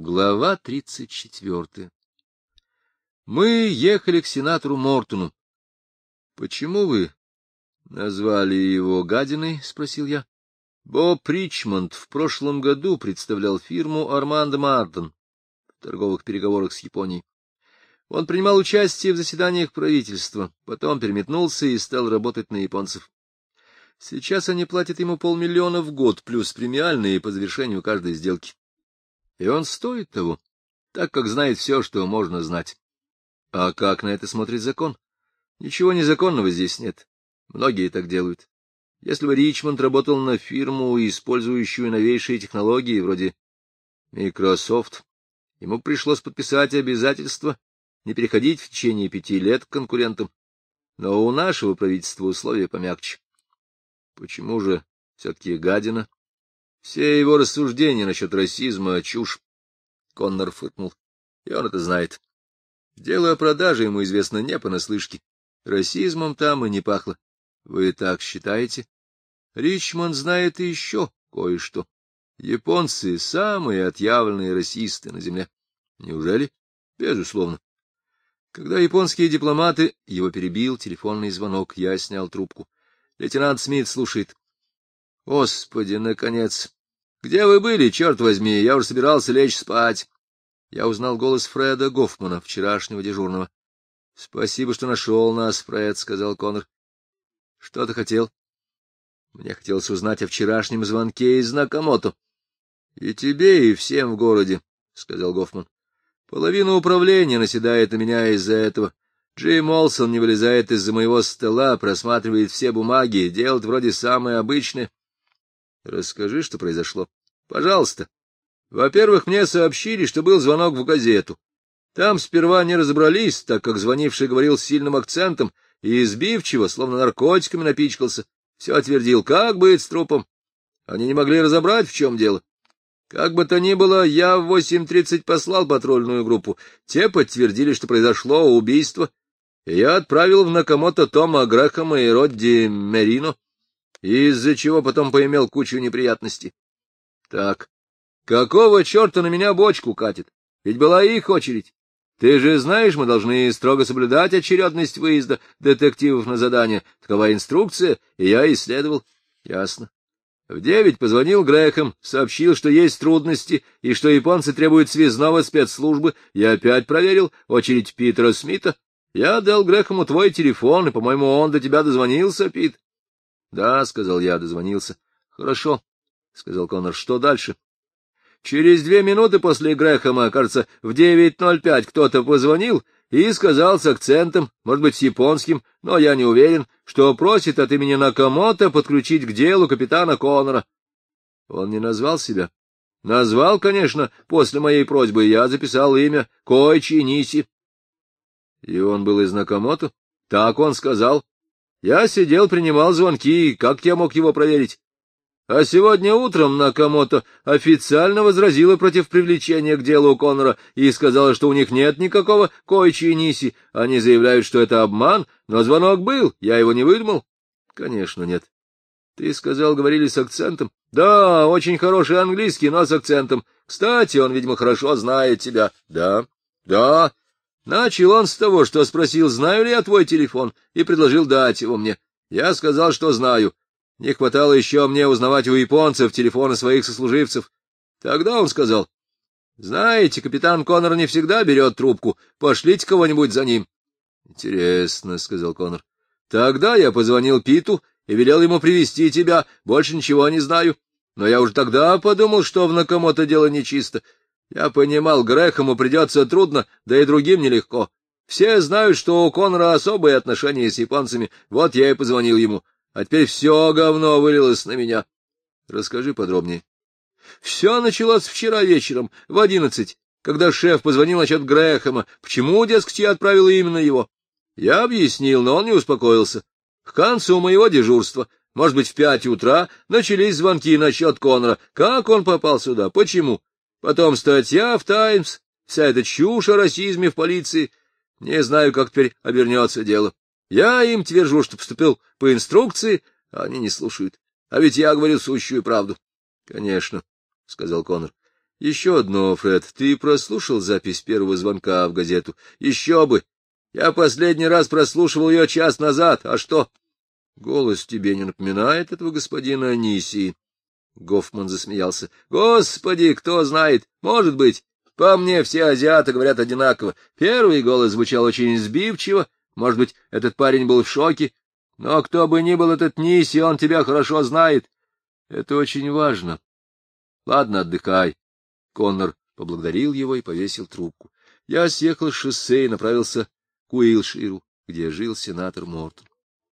Глава тридцать четвертая. Мы ехали к сенатору Мортону. — Почему вы назвали его гадиной? — спросил я. Боб Ричмонд в прошлом году представлял фирму Армандо Мартон в торговых переговорах с Японией. Он принимал участие в заседаниях правительства, потом переметнулся и стал работать на японцев. Сейчас они платят ему полмиллиона в год, плюс премиальные по завершению каждой сделки. И он стоит того, так как знает все, что можно знать. А как на это смотрит закон? Ничего незаконного здесь нет. Многие так делают. Если бы Ричмонд работал на фирму, использующую новейшие технологии, вроде Microsoft, ему пришлось подписать обязательство не переходить в течение пяти лет к конкурентам. Но у нашего правительства условия помягче. Почему же все-таки гадина? Все его рассуждения насчет расизма — чушь. Коннор фыркнул. И он это знает. Дело о продаже ему известно не понаслышке. Расизмом там и не пахло. Вы так считаете? Ричмонд знает еще кое-что. Японцы — самые отъявленные расисты на земле. Неужели? Безусловно. Когда японские дипломаты... Его перебил телефонный звонок. Я снял трубку. Лейтенант Смит слушает. Господи, наконец! Где вы были, черт возьми? Я уже собирался лечь спать. Я узнал голос Фреда Гофмана, вчерашнего дежурного. — Спасибо, что нашел нас, Фред, — сказал Коннор. — Что ты хотел? Мне хотелось узнать о вчерашнем звонке из Накамото. — И тебе, и всем в городе, — сказал Гофман. — Половина управления наседает на меня из-за этого. Джим Олсон не вылезает из-за моего стола, просматривает все бумаги, делает вроде самое обычное. Расскажи, что произошло. Пожалуйста. Во-первых, мне сообщили, что был звонок в газету. Там сперва не разобрались, так как звонивший говорил с сильным акцентом и избивчиво, словно наркотиками напичкался. Все отвердил, как быть с трупом. Они не могли разобрать, в чем дело. Как бы то ни было, я в 8.30 послал патрульную группу. Те подтвердили, что произошло убийство. И я отправил в Накамото Тома Грэхэма и Родди Мерино из-за чего потом поимел кучу неприятностей. Так, какого черта на меня бочку катит? Ведь была их очередь. Ты же знаешь, мы должны строго соблюдать очередность выезда детективов на задание. Такова инструкция, и я исследовал. Ясно. В девять позвонил Грэхэм, сообщил, что есть трудности и что японцы требуют связного спецслужбы. Я опять проверил очередь Питера Смита. Я дал Грэхэму твой телефон, и, по-моему, он до тебя дозвонился, Пит. — Да, — сказал я, дозвонился. — Хорошо, — сказал Коннор. — Что дальше? Через две минуты после Грэхэма, кажется, в 9.05 кто-то позвонил и сказал с акцентом, может быть, с японским, но я не уверен, что просит от имени Накамото подключить к делу капитана Коннора. Он не назвал себя? Назвал, конечно, после моей просьбы, я записал имя Койчи Ниси. И он был из Накамото? Так он сказал. Я сидел, принимал звонки, как я мог его проверить? А сегодня утром Накамото официально возразила против привлечения к делу Коннора и сказала, что у них нет никакого Койчи и Ниси. Они заявляют, что это обман, но звонок был, я его не выдумал. Конечно, нет. Ты сказал, говорили с акцентом? Да, очень хороший английский, но с акцентом. Кстати, он, видимо, хорошо знает тебя. Да, да, Начал он с того, что спросил, знаю ли я твой телефон, и предложил дать его мне. Я сказал, что знаю. Не хватало еще мне узнавать у японцев телефоны своих сослуживцев. Тогда он сказал, знаете, капитан Коннор не всегда берет трубку, пошлите кого-нибудь за ним. — Интересно, — сказал Коннор. — Тогда я позвонил Питу и велел ему привести тебя, больше ничего не знаю. Но я уже тогда подумал, что в Накамото дело нечисто. Я понимал, Грэхэму придется трудно, да и другим нелегко. Все знают, что у Конора особые отношения с японцами, вот я и позвонил ему. А теперь все говно вылилось на меня. Расскажи подробнее. Все началось вчера вечером, в одиннадцать, когда шеф позвонил насчет Грэхэма, почему, дескать, я отправил именно его. Я объяснил, но он не успокоился. К концу моего дежурства, может быть, в пять утра, начались звонки насчет Конора. Как он попал сюда? Почему? Потом статья в «Таймс», вся эта чушь о расизме в полиции. Не знаю, как теперь обернется дело. Я им твержу, что поступил по инструкции, а они не слушают. А ведь я говорю сущую правду. — Конечно, — сказал Конор. — Еще одно, Фред. Ты прослушал запись первого звонка в газету? — Еще бы! Я последний раз прослушивал ее час назад. А что? — Голос тебе не напоминает этого господина Анисии. Гофман засмеялся. — Господи, кто знает, может быть. По мне все азиаты говорят одинаково. Первый голос звучал очень сбивчиво. Может быть, этот парень был в шоке. Но кто бы ни был этот Ниси, он тебя хорошо знает. Это очень важно. Ладно, отдыхай. Коннор поблагодарил его и повесил трубку. Я съехал с шоссе и направился к Уилширу, где жил сенатор Мортон.